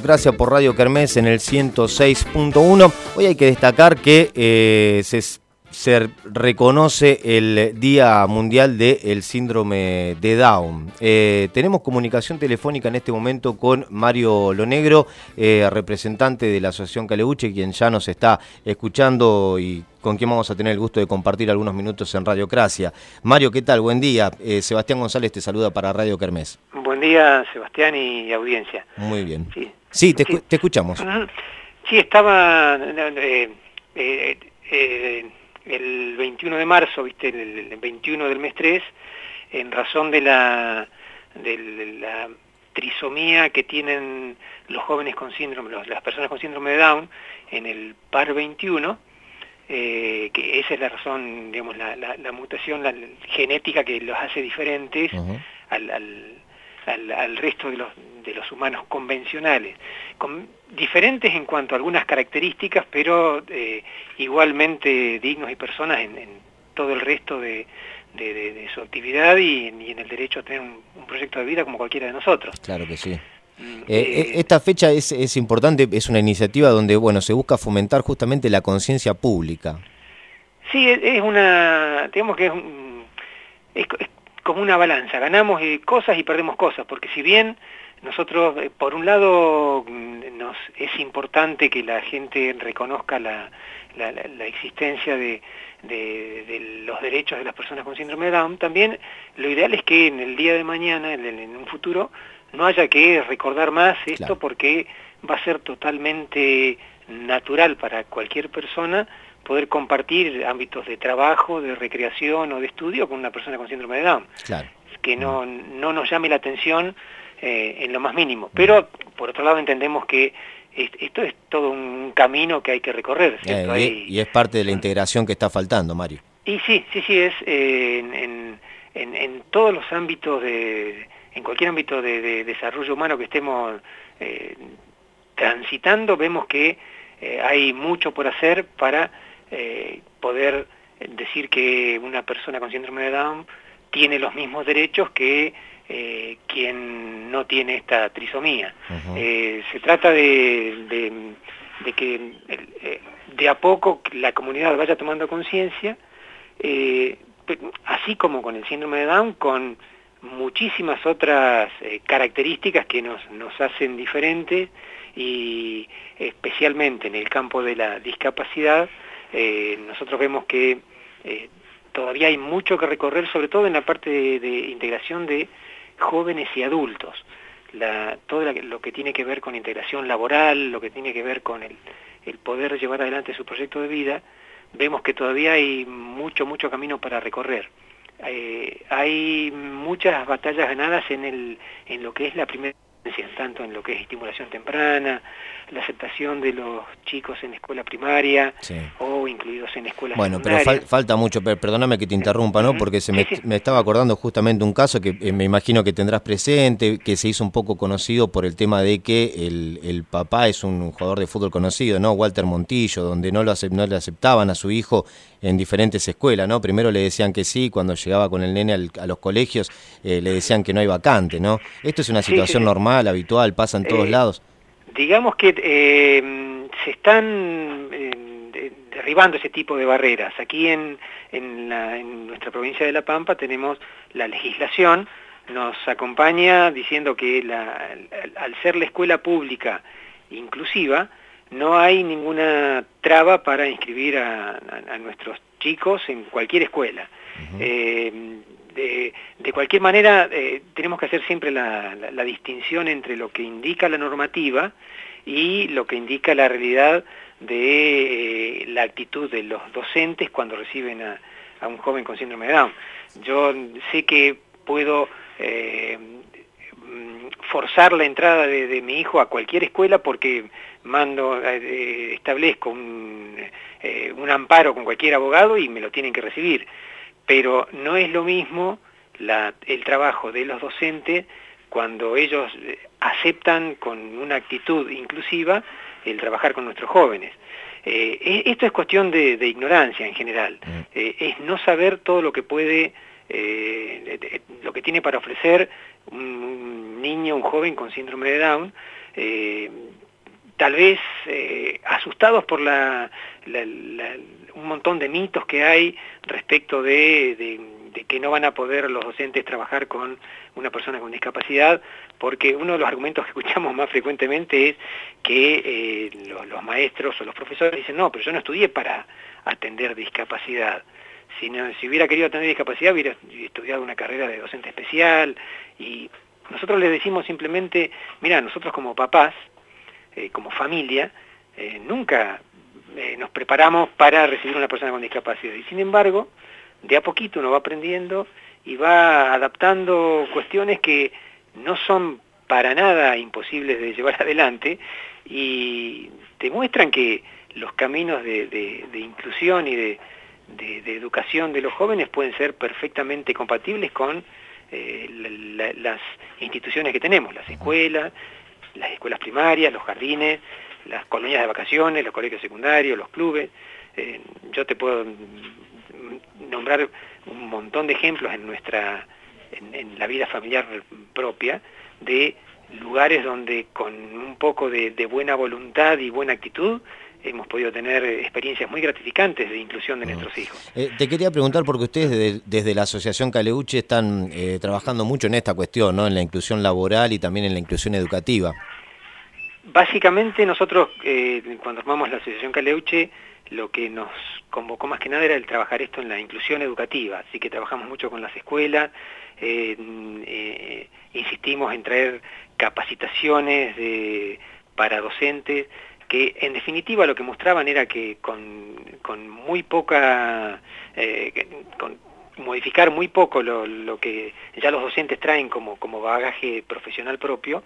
Gracias por Radio Kermés en el 106.1. Hoy hay que destacar que eh, se, se, reconoce el Día Mundial del Síndrome de Down. Eh, tenemos comunicación telefónica en este momento con Mario Lonegro, eh, representante de la Asociación Caleuche, quien ya nos está escuchando y con quien vamos a tener el gusto de compartir algunos minutos en Radiocracia. Mario, ¿qué tal? Buen día. Eh, Sebastián González te saluda para Radio Kermés. Buen día, Sebastián y audiencia. Muy bien. Sí. Sí, te, sí. te escuchamos. Sí, estaba eh, eh, eh, el 21 de marzo, viste, el, 21 del mes 3, en razón de la, de la trisomía que tienen los jóvenes con síndrome, las personas con síndrome de Down, en el par 21, eh, que esa es la razón, digamos, la, la, la mutación la, genética que los hace diferentes uh -huh. al, al al, al, resto de los, de los humanos convencionales, con, diferentes en cuanto a algunas características, pero eh, igualmente dignos y personas en, en, todo el resto de, de, de, de su actividad y, y, en el derecho a tener un, un, proyecto de vida como cualquiera de nosotros. Claro que sí. Mm, eh, eh, esta fecha es, es importante, es una iniciativa donde bueno se busca fomentar justamente la conciencia pública. Sí, es, es una, digamos que es, es, es como una balanza, ganamos eh, cosas y perdemos cosas, porque si bien nosotros, eh, por un lado, mm, nos es importante que la gente reconozca la, la, la existencia de, de, de, los derechos de las personas con síndrome de Down, también lo ideal es que en el día de mañana, en, el, en un futuro, no haya que recordar más esto claro. porque va a ser totalmente natural para cualquier persona poder compartir ámbitos de trabajo, de recreación o de estudio con una persona con síndrome de Down. Claro. Que no, no nos llame la atención eh, en lo más mínimo. Pero, por otro lado, entendemos que esto es todo un camino que hay que recorrer. Eh, y, y, es parte de la integración que está faltando, Mario. Y sí, sí, sí, es eh, en, en, en, todos los ámbitos, de, en cualquier ámbito de, de desarrollo humano que estemos eh, transitando, vemos que hay mucho por hacer para eh, poder decir que una persona con síndrome de Down tiene los mismos derechos que eh, quien no tiene esta trisomía. Uh -huh. eh, se trata de, de, de que de a poco la comunidad vaya tomando conciencia, eh, así como con el síndrome de Down, con muchísimas otras características que nos, nos hacen diferentes y especialmente en el campo de la discapacidad, eh, nosotros vemos que eh, todavía hay mucho que recorrer, sobre todo en la parte de, integración de jóvenes y adultos. Todo lo que tiene que ver con integración laboral, lo que tiene que ver con el, el poder llevar adelante su proyecto de vida, vemos que todavía hay mucho, mucho camino para recorrer. Eh, hay muchas batallas ganadas en, el, en lo que es la primera tanto en lo que es estimulación temprana, la aceptación de los chicos en escuela primaria sí. o incluidos en escuelas Bueno, pero fal falta mucho, perdóname que te interrumpa, ¿no? Porque se me, sí, sí. me, estaba acordando justamente un caso que eh, me imagino que tendrás presente, que se hizo un poco conocido por el tema de que el, el papá es un jugador de fútbol conocido, ¿no? Walter Montillo, donde no, lo no le aceptaban a su hijo en diferentes escuelas, ¿no? Primero le decían que sí, cuando llegaba con el nene al, a los colegios eh, le decían que no hay vacante, ¿no? Esto es una situación normal, habitual, pasa en todos eh, lados. Digamos que eh, se están eh, derribando ese tipo de barreras. Aquí en, en, la, en nuestra provincia de La Pampa tenemos la legislación, nos acompaña diciendo que la, al ser la escuela pública inclusiva, no hay ninguna traba para inscribir a, a, a nuestros chicos en cualquier escuela. Uh -huh. eh, de, cualquier manera, eh, tenemos que hacer siempre la, distinción entre lo que indica la normativa y lo que indica la realidad de eh, la actitud de los docentes cuando reciben a, un joven con síndrome de Down. Yo sé que puedo eh, forzar la entrada de, mi hijo a cualquier escuela porque mando, establezco un, amparo con cualquier abogado y me lo tienen que recibir. Pero no es lo mismo la, el trabajo de los docentes cuando ellos eh, aceptan con una actitud inclusiva el trabajar con nuestros jóvenes. Eh, esto es cuestión de, de, ignorancia en general, mm. eh, es no saber todo lo que puede, eh, lo que tiene para ofrecer un, niño, un joven con síndrome de Down, tal vez asustados por la, un montón de mitos que hay respecto de que no van a poder los docentes trabajar con una persona con discapacidad, porque uno de los argumentos que escuchamos más frecuentemente es que eh, los, maestros o los profesores dicen, no, pero yo no estudié para atender discapacidad. Si, si hubiera querido atender discapacidad hubiera estudiado una carrera de docente especial y nosotros les decimos simplemente, mira, nosotros como papás, eh, como familia, eh, nunca nos preparamos para recibir una persona con discapacidad. Y sin embargo, de a poquito uno va aprendiendo y va adaptando cuestiones que no son para nada imposibles de llevar adelante y demuestran que los caminos de, inclusión y de, educación de los jóvenes pueden ser perfectamente compatibles con eh, las instituciones que tenemos, las escuelas, las escuelas primarias, los jardines, las colonias de vacaciones, los colegios secundarios, los clubes. Eh, yo te puedo nombrar un montón de ejemplos en nuestra en, la vida familiar propia de lugares donde con un poco de, buena voluntad y buena actitud hemos podido tener experiencias muy gratificantes de inclusión de mm. nuestros hijos. Eh, te quería preguntar, porque ustedes desde, la Asociación Caleuche están eh, trabajando mucho en esta cuestión, ¿no? en la inclusión laboral y también en la inclusión educativa. Básicamente nosotros, eh, cuando armamos la Asociación Caleuche, lo que nos convocó más que nada era el trabajar esto en la inclusión educativa, así que trabajamos mucho con las escuelas, insistimos en traer capacitaciones para docentes, que en definitiva lo que mostraban era que con, muy poca, eh, con modificar muy poco lo, que ya los docentes traen como, como bagaje profesional propio,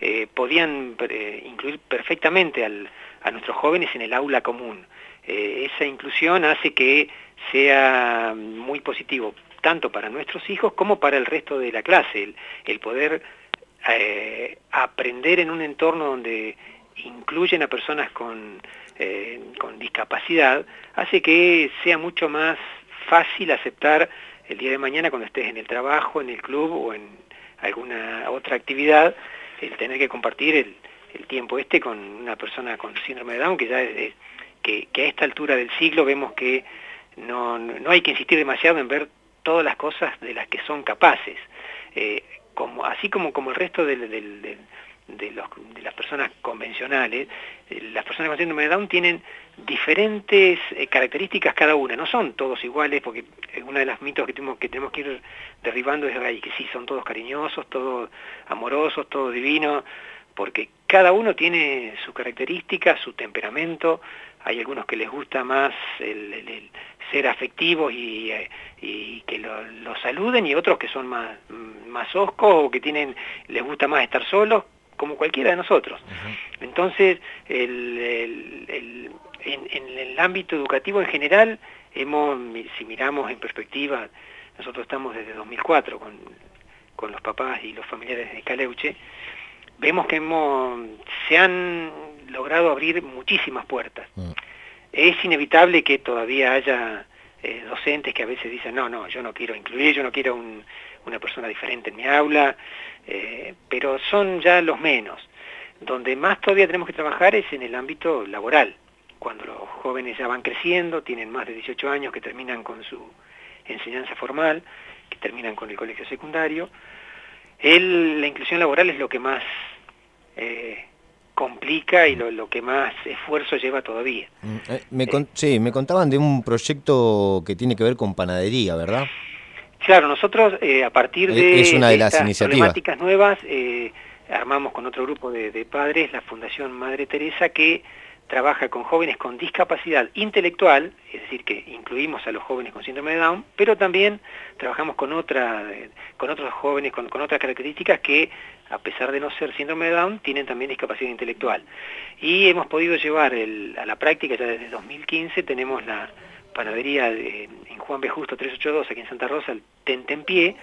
eh, podían incluir perfectamente a nuestros jóvenes en el aula común. Eh, esa inclusión hace que sea muy positivo tanto para nuestros hijos como para el resto de la clase, el, poder eh, aprender en un entorno donde incluyen a personas con, eh, con discapacidad, hace que sea mucho más fácil aceptar el día de mañana cuando estés en el trabajo, en el club o en alguna otra actividad, el tener que compartir el, tiempo este con una persona con síndrome de Down, que ya es que, a esta altura del siglo vemos que no, hay que insistir demasiado en ver todas las cosas de las que son capaces. Eh, como, así como, como el resto de, las personas convencionales, eh, las personas con síndrome de Down tienen diferentes eh, características cada una, no son todos iguales, porque uno de los mitos que tenemos que, tenemos que ir derribando es que sí, son todos cariñosos, todos amorosos, todos divinos, porque cada uno tiene su característica, su temperamento, hay algunos que les gusta más el, ser afectivos y, eh, que lo, saluden y otros que son más, más oscos o que tienen, les gusta más estar solos, como cualquiera de nosotros. Entonces, en, el ámbito educativo en general, hemos, si miramos en perspectiva, nosotros estamos desde 2004 con, con los papás y los familiares de Caleuche, vemos que hemos, se han logrado abrir muchísimas puertas. Mm. Es inevitable que todavía haya eh, docentes que a veces dicen, no, no, yo no quiero incluir, yo no quiero una persona diferente en mi aula, eh, pero son ya los menos. Donde más todavía tenemos que trabajar es en el ámbito laboral, cuando los jóvenes ya van creciendo, tienen más de 18 años que terminan con su enseñanza formal, que terminan con el colegio secundario, el, la inclusión laboral es lo que más eh, complica y lo, que más esfuerzo lleva todavía. Mm, eh, me sí, me contaban de un proyecto que tiene que ver con panadería, ¿verdad? Claro, nosotros eh, a partir de, es una de, las problemáticas nuevas armamos con otro grupo de, de padres la Fundación Madre Teresa que trabaja con jóvenes con discapacidad intelectual, es decir, que incluimos a los jóvenes con síndrome de Down, pero también trabajamos con, otra, con otros jóvenes con, otras características que, a pesar de no ser síndrome de Down, tienen también discapacidad intelectual. Y hemos podido llevar a la práctica, ya desde 2015 tenemos la panadería en Juan B. Justo 382, aquí en Santa Rosa, el Tentempié,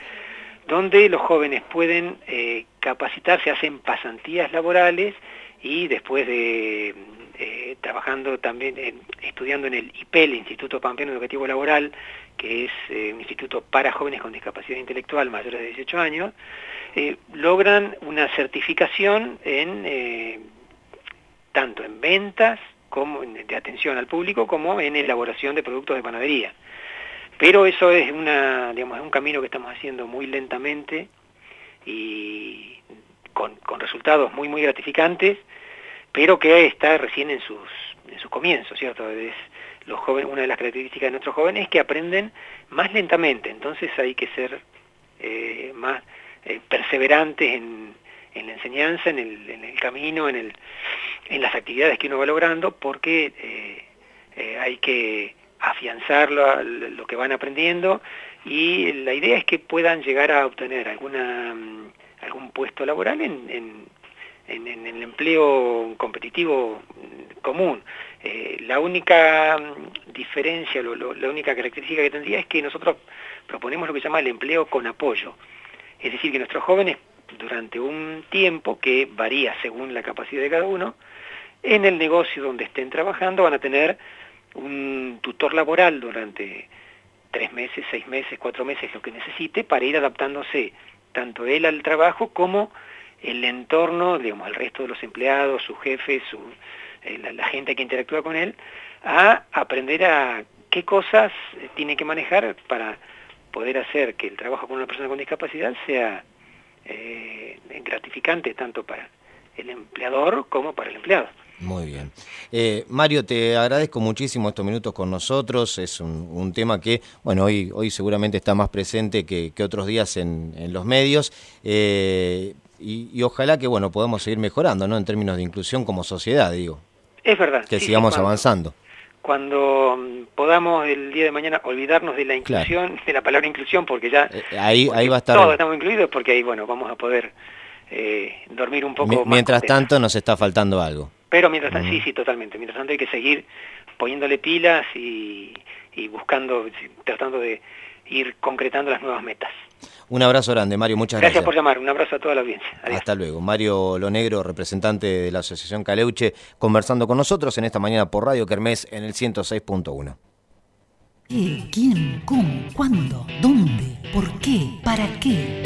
donde los jóvenes pueden eh, capacitarse, hacen pasantías laborales y después de eh, trabajando también, estudiando en el IPEL, Instituto Pampeano Educativo Laboral, que es eh, un instituto para jóvenes con discapacidad intelectual mayores de 18 años, logran una certificación en tanto en ventas de atención al público como en elaboración de productos de panadería. Pero eso es, una, digamos, un camino que estamos haciendo muy lentamente y con, resultados muy, muy gratificantes, pero que está recién en sus, en sus comienzos, ¿cierto? Es, los jóvenes, una de las características de nuestros jóvenes es que aprenden más lentamente, entonces hay que ser eh, más eh, perseverantes en, en, la enseñanza, en el camino, en, el, en, las actividades que uno va logrando, porque eh, hay que afianzar lo, que van aprendiendo y la idea es que puedan llegar a obtener alguna, mm, algún puesto laboral en, en, el empleo competitivo mm, común. Eh, la única mm, diferencia, la única característica que tendría es que nosotros proponemos lo que se llama el empleo con apoyo. Es decir, que nuestros jóvenes durante un tiempo que varía según la capacidad de cada uno, en el negocio donde estén trabajando van a tener un tutor laboral durante tres meses, seis meses, cuatro meses, lo que necesite, para ir adaptándose tanto él al trabajo como el entorno, digamos, el resto de los empleados, sus jefes, su, eh, la, gente que interactúa con él, a aprender a qué cosas tiene que manejar para poder hacer que el trabajo con una persona con discapacidad sea eh, gratificante tanto para el empleador como para el empleado. Muy bien. Eh, Mario, te agradezco muchísimo estos minutos con nosotros. Es un, tema que, bueno, hoy, hoy seguramente está más presente que, otros días en, los medios. Eh, y, ojalá que, bueno, podamos seguir mejorando, ¿no? En términos de inclusión como sociedad, digo. Es verdad. Que sigamos avanzando. Cuando mm, podamos el día de mañana olvidarnos de la inclusión, de la palabra inclusión, porque ya... Eh, ahí, ahí va a estar... Todos estamos incluidos porque ahí, bueno, vamos a poder dormir un poco Mientras tanto nos está faltando algo. Pero mientras tanto, sí, sí, totalmente. Mientras tanto hay que seguir poniéndole pilas y, buscando, tratando de ir concretando las nuevas metas. Un abrazo grande, Mario, muchas gracias. Gracias por llamar, un abrazo a toda la audiencia. Hasta luego. Mario Lonegro, representante de la Asociación Caleuche, conversando con nosotros en esta mañana por Radio Kermés en el 106.1. ¿Qué? ¿Quién? ¿Cómo? ¿Cuándo? ¿Dónde? ¿Por qué? ¿Para qué?